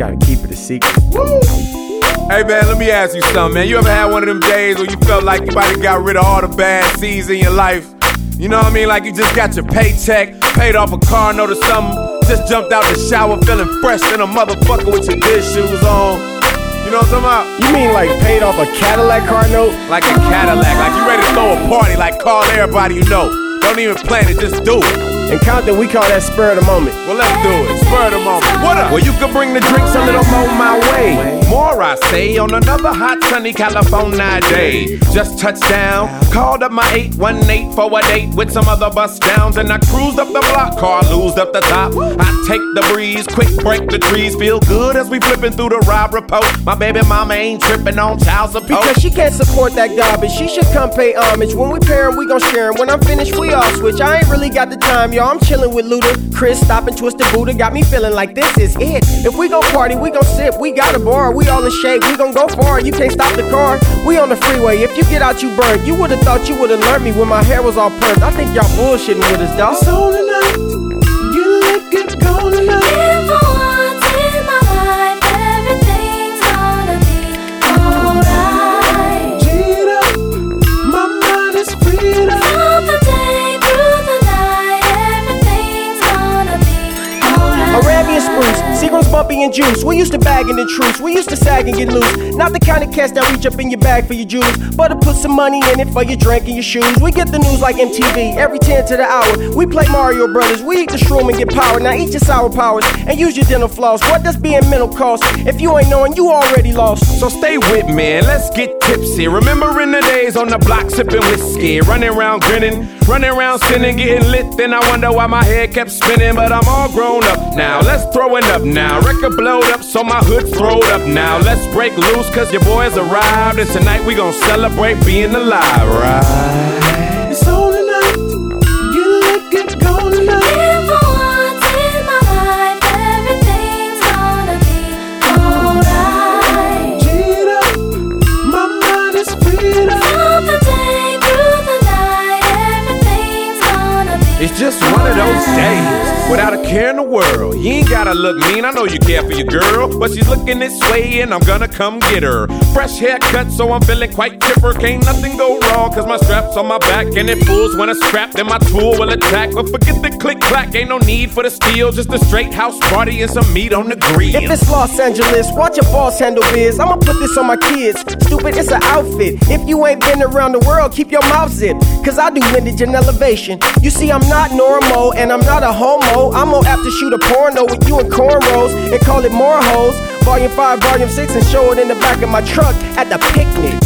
gotta keep it a secret. Hey man, let me ask you something, man. You ever had one of them days where you felt like you might have got rid of all the bad seeds in your life? You know what I mean? Like you just got your paycheck, paid off a car note or something, just jumped out the shower feeling fresh than a motherfucker with your good shoes on. You know what I'm talking about? You mean like paid off a Cadillac car note? Like a Cadillac, like you ready to throw a party, like call everybody you know. Don't even plan it, just do it. In Compton, we call that spur of the moment. Well, let's do it. Spur of the moment. What up? Well, you can bring the drinks a little more my way. I say, on another hot, sunny California day. Just touched down, called up my 818 for a date with some other bus downs, and I cruised up the block, car loosed up the top. I take the breeze, quick break the trees, feel good as we flipping through the Robb Report. My baby mama ain't tripping on child support. Because she can't support that garbage, she should come pay homage. When we pair we gon' share. When I'm finished, we all switch. I ain't really got the time, y'all. I'm chillin' with Luda. Chris stopping Twisted Buddha got me feeling like this is it. If we gon' party, we gon' sip. We got a bar, we all in We gon' go far. You can't stop the car. We on the freeway. If you get out, you burn. You would've thought you would've learned me when my hair was all permed. I think y'all bullshitting with us, dawg. Spruce, bumpy and juice. We used to bag in the truce. We used to sag and get loose. Not the kind of cats that reach up in your bag for your juice, but to put some money in it for your drink and your shoes. We get the news like MTV every 10 to the hour. We play Mario Brothers. We eat the shroom and get power. Now eat your sour powers and use your dental floss. What does being mental cost? If you ain't knowing, you already lost. So stay with me and let's get tipsy. Remembering the days on the block sipping whiskey, running around grinning, running around sinning, getting lit. Then I wonder why my head kept spinning, but I'm all grown up now. Let's throw it up now. Record blowed up, so my hood's throwed up now. Let's break loose, cause your boys arrived. And tonight we gon' celebrate being alive, right? It's just one of those days without a care in the world. You ain't gotta look mean, I know you care for your girl, but she's looking this way and I'm gonna come get her. Fresh haircut, so I'm feeling quite chipper. Can't nothing go wrong, cause my strap's on my back and it fools when it's strapped and my tool will attack. But forget the click clack, ain't no need for the steel, just a straight house party and some meat on the grill. If it's Los Angeles, watch your boss handle biz. I'ma put this on my kids. Stupid, it's an outfit. If you ain't been around the world, keep your mouth zipped. Cause I do windage and elevation. You see, I'm not normal and I'm not a homo. I'm have to shoot a porno with you and cornrows and call it more hoes. Volume 5, volume 6, and show it in the back of my truck at the picnic. On.